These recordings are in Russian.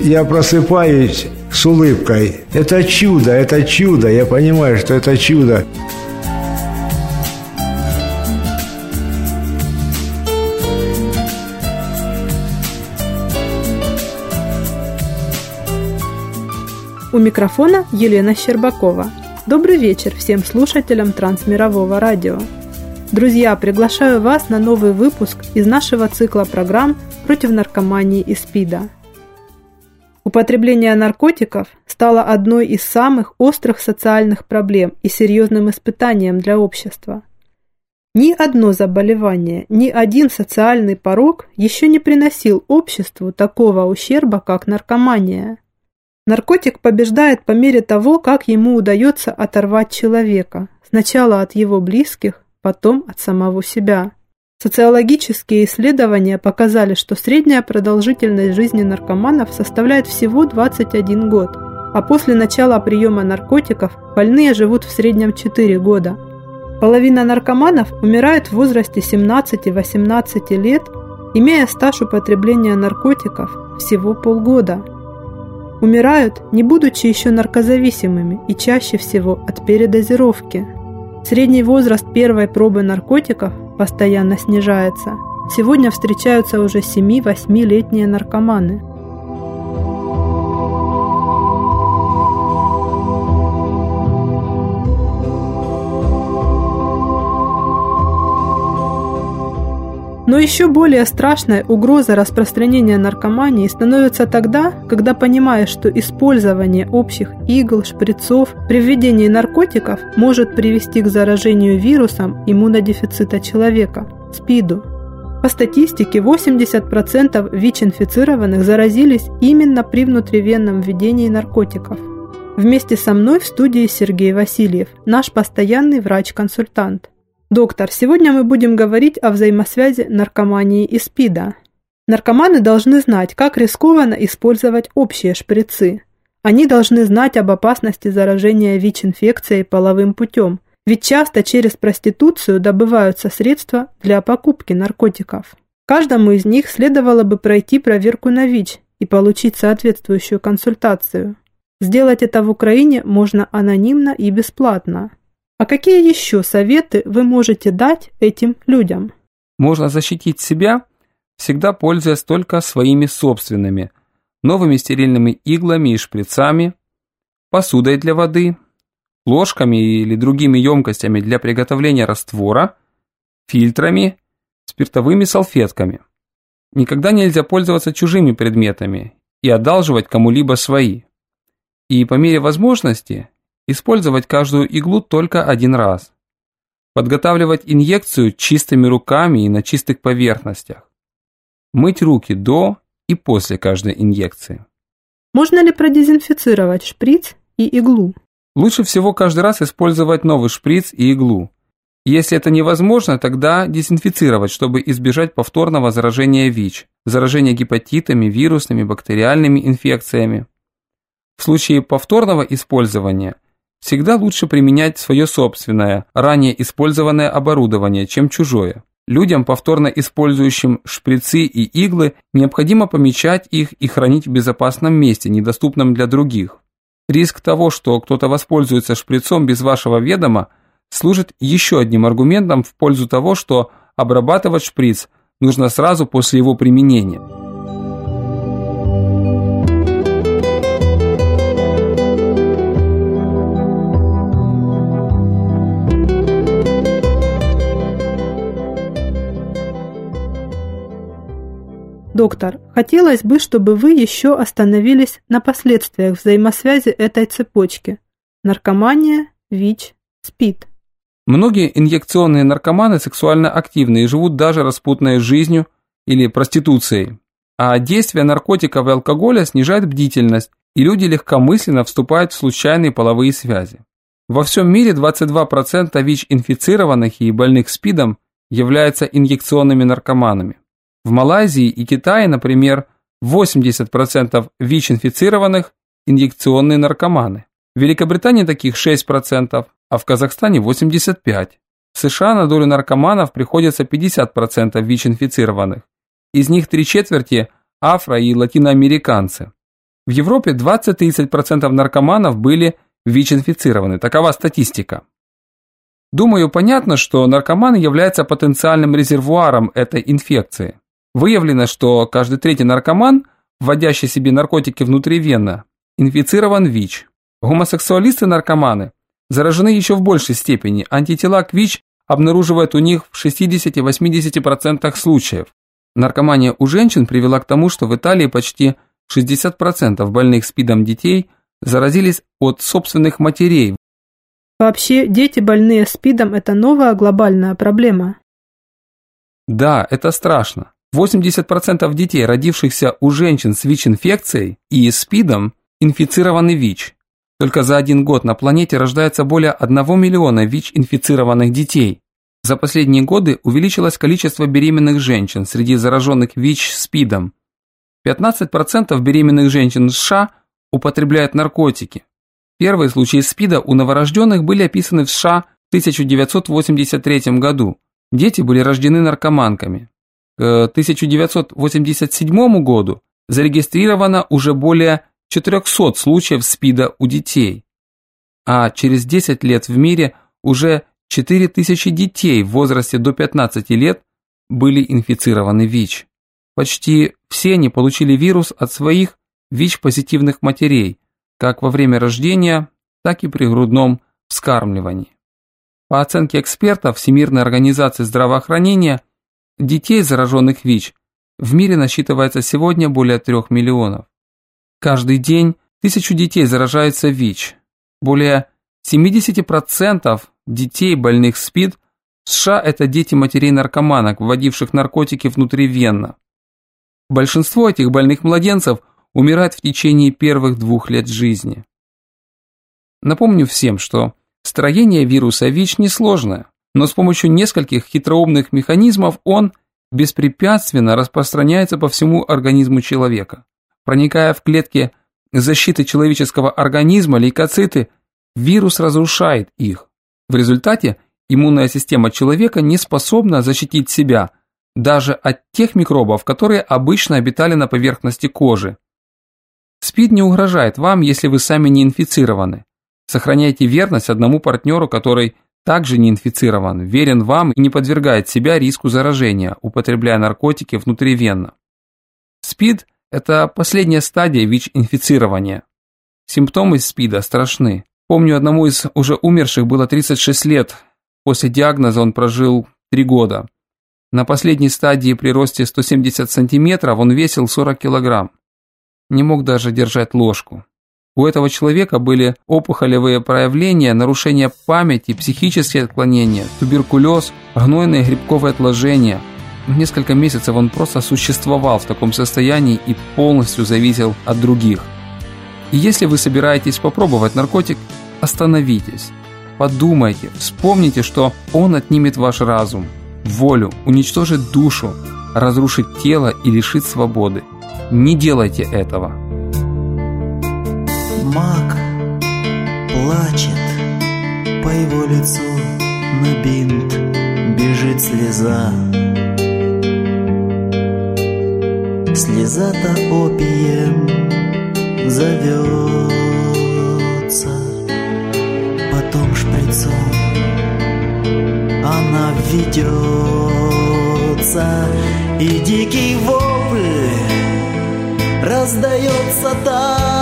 Я просыпаюсь с улыбкой. Это чудо, это чудо. Я понимаю, что это чудо. У микрофона Елена Щербакова. Добрый вечер всем слушателям Трансмирового радио. Друзья, приглашаю вас на новый выпуск из нашего цикла программ против наркомании и СПИДа. Употребление наркотиков стало одной из самых острых социальных проблем и серьезным испытанием для общества. Ни одно заболевание, ни один социальный порог еще не приносил обществу такого ущерба, как наркомания – Наркотик побеждает по мере того, как ему удается оторвать человека, сначала от его близких, потом от самого себя. Социологические исследования показали, что средняя продолжительность жизни наркоманов составляет всего 21 год, а после начала приема наркотиков больные живут в среднем 4 года. Половина наркоманов умирает в возрасте 17-18 лет, имея стаж употребления наркотиков всего полгода – Умирают, не будучи еще наркозависимыми и чаще всего от передозировки. Средний возраст первой пробы наркотиков постоянно снижается. Сегодня встречаются уже 7-8-летние наркоманы – Но еще более страшной угроза распространения наркомании становится тогда, когда понимаешь, что использование общих игл, шприцов при введении наркотиков может привести к заражению вирусом иммунодефицита человека – СПИДу. По статистике, 80% ВИЧ-инфицированных заразились именно при внутривенном введении наркотиков. Вместе со мной в студии Сергей Васильев, наш постоянный врач-консультант – Доктор, сегодня мы будем говорить о взаимосвязи наркомании и СПИДа. Наркоманы должны знать, как рискованно использовать общие шприцы. Они должны знать об опасности заражения ВИЧ-инфекцией половым путем, ведь часто через проституцию добываются средства для покупки наркотиков. Каждому из них следовало бы пройти проверку на ВИЧ и получить соответствующую консультацию. Сделать это в Украине можно анонимно и бесплатно. А какие еще советы вы можете дать этим людям? Можно защитить себя, всегда пользуясь только своими собственными, новыми стерильными иглами и шприцами, посудой для воды, ложками или другими емкостями для приготовления раствора, фильтрами, спиртовыми салфетками. Никогда нельзя пользоваться чужими предметами и одалживать кому-либо свои. И по мере возможности Использовать каждую иглу только один раз. Подготавливать инъекцию чистыми руками и на чистых поверхностях. Мыть руки до и после каждой инъекции. Можно ли продезинфицировать шприц и иглу? Лучше всего каждый раз использовать новый шприц и иглу. Если это невозможно, тогда дезинфицировать, чтобы избежать повторного заражения ВИЧ, заражения гепатитами, вирусными, бактериальными инфекциями. В случае повторного использования – Всегда лучше применять свое собственное, ранее использованное оборудование, чем чужое. Людям, повторно использующим шприцы и иглы, необходимо помечать их и хранить в безопасном месте, недоступном для других. Риск того, что кто-то воспользуется шприцом без вашего ведома, служит еще одним аргументом в пользу того, что обрабатывать шприц нужно сразу после его применения. Доктор, хотелось бы, чтобы вы еще остановились на последствиях взаимосвязи этой цепочки. Наркомания, ВИЧ, СПИД. Многие инъекционные наркоманы сексуально активны и живут даже распутной жизнью или проституцией. А действие наркотиков и алкоголя снижает бдительность, и люди легкомысленно вступают в случайные половые связи. Во всем мире 22% ВИЧ-инфицированных и больных СПИДом являются инъекционными наркоманами. В Малайзии и Китае, например, 80% ВИЧ-инфицированных – инъекционные наркоманы. В Великобритании таких 6%, а в Казахстане 85%. В США на долю наркоманов приходится 50% ВИЧ-инфицированных. Из них три четверти – афро- и латиноамериканцы. В Европе 20-30% наркоманов были ВИЧ-инфицированы. Такова статистика. Думаю, понятно, что наркоманы являются потенциальным резервуаром этой инфекции. Выявлено, что каждый третий наркоман, вводящий себе наркотики внутривенно, инфицирован ВИЧ. Гомосексуалисты-наркоманы заражены еще в большей степени. Антитела к ВИЧ обнаруживают у них в 60-80% случаев. Наркомания у женщин привела к тому, что в Италии почти 60% больных СПИДом детей заразились от собственных матерей. Вообще, дети, больные СПИДом – это новая глобальная проблема. Да, это страшно. 80% детей, родившихся у женщин с ВИЧ-инфекцией и СПИДом, инфицированы ВИЧ. Только за один год на планете рождается более 1 миллиона ВИЧ-инфицированных детей. За последние годы увеличилось количество беременных женщин среди зараженных ВИЧ-СПИДом. 15% беременных женщин США употребляют наркотики. Первые случаи СПИДа у новорожденных были описаны в США в 1983 году. Дети были рождены наркоманками. К 1987 году зарегистрировано уже более 400 случаев СПИДа у детей, а через 10 лет в мире уже 4000 детей в возрасте до 15 лет были инфицированы ВИЧ. Почти все они получили вирус от своих ВИЧ-позитивных матерей, как во время рождения, так и при грудном вскармливании. По оценке экспертов Всемирной организации здравоохранения, детей, зараженных ВИЧ, в мире насчитывается сегодня более 3 миллионов. Каждый день тысячу детей заражаются ВИЧ. Более 70% детей, больных СПИД, в США – это дети матерей-наркоманок, вводивших наркотики внутривенно. Большинство этих больных младенцев умирает в течение первых двух лет жизни. Напомню всем, что строение вируса ВИЧ несложное, но с помощью нескольких хитроумных механизмов он беспрепятственно распространяется по всему организму человека. Проникая в клетки защиты человеческого организма, лейкоциты, вирус разрушает их. В результате иммунная система человека не способна защитить себя даже от тех микробов, которые обычно обитали на поверхности кожи. СПИД не угрожает вам, если вы сами не инфицированы. Сохраняйте верность одному партнеру, который также не инфицирован, верен вам и не подвергает себя риску заражения, употребляя наркотики внутривенно. СПИД – это последняя стадия ВИЧ-инфицирования. Симптомы СПИДа страшны. Помню, одному из уже умерших было 36 лет. После диагноза он прожил 3 года. На последней стадии при росте 170 сантиметров он весил 40 килограмм. Не мог даже держать ложку. У этого человека были опухолевые проявления, нарушение памяти, психические отклонения, туберкулез, гнойные грибковые отложения – Несколько месяцев он просто существовал в таком состоянии и полностью зависел от других. И если вы собираетесь попробовать наркотик, остановитесь, подумайте, вспомните, что он отнимет ваш разум, волю, уничтожит душу, разрушит тело и лишит свободы. Не делайте этого. Плачет, по его лицу на бинт бежит слеза. Слеза-то опием зовется Потом шприцом она введется И дикий вопль раздается там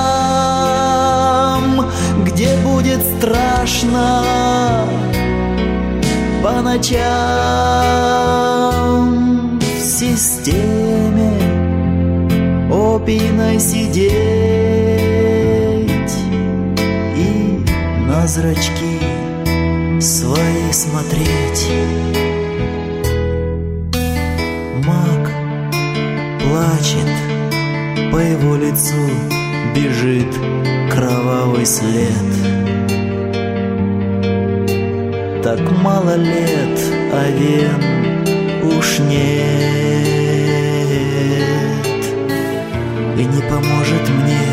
Где будет страшно по ночам. В системе тропиной сидеть И на зрачки свои смотреть. Маг плачет, по его лицу бежит кровавый след. Так мало лет, а вен уж нет. И не поможет мне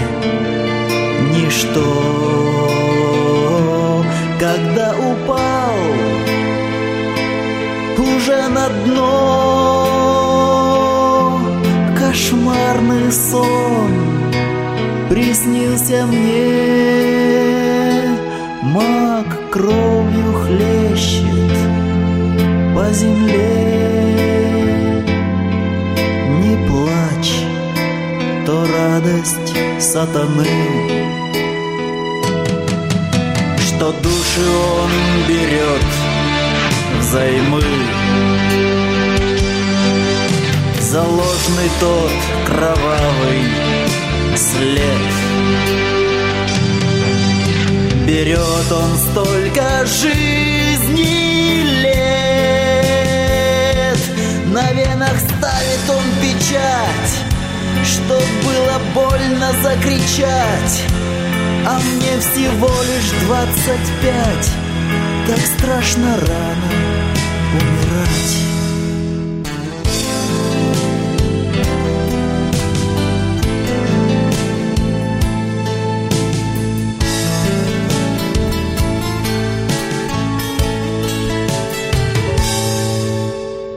ничто. Когда упал уже на дно Кошмарный сон приснился мне Маг кровью хлещет по земле. Не плачь, то радость сатаны. Что души он берет взаймы. Заложный тот кровавый след. Берет он столько жизни лет. На венах ставит он печать Чтоб было больно закричать. А мне всего лишь двадцать пять. Так страшно рано умирать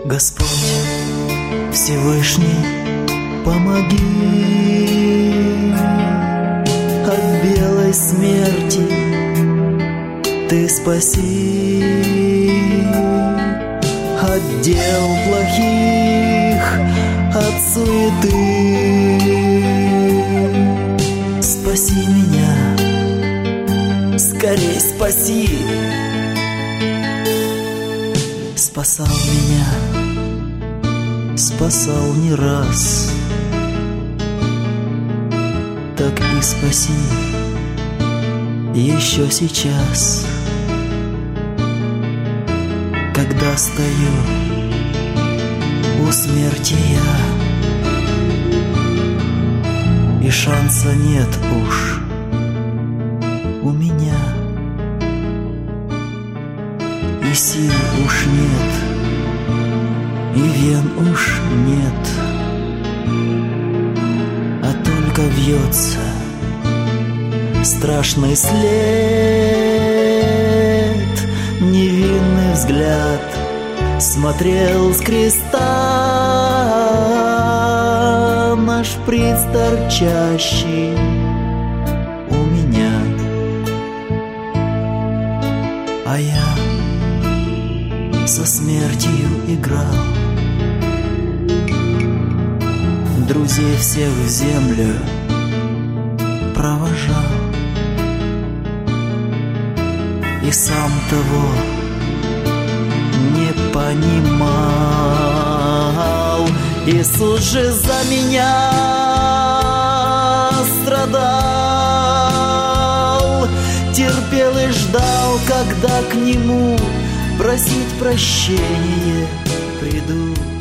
Господь Всевышний, помоги. От белой смерти Ты спаси. От дел плохих, от суеты. Спаси меня, скорей спаси. Спасал меня спасал не раз. Так и спаси еще сейчас. Когда стою у смерти я И шанса нет уж у меня И сил уж нет и вен уж нет, а только вьется страшный след, невинный взгляд смотрел с креста на шприц торчащий у меня, а я со смертью играл. Друзей всех в землю провожал. И сам того не понимал. Иисус же за меня страдал. Терпел и ждал, когда к нему просить прощения приду.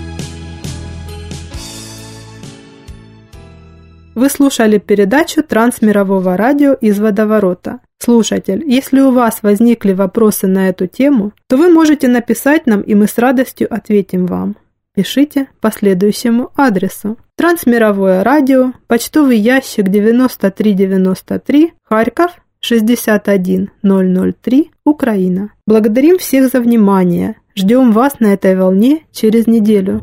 Вы слушали передачу Трансмирового радио из водоворота. Слушатель, если у вас возникли вопросы на эту тему, то вы можете написать нам, и мы с радостью ответим вам. Пишите по следующему адресу. Трансмировое радио, почтовый ящик 9393, Харьков, 61003, Украина. Благодарим всех за внимание. Ждем вас на этой волне через неделю.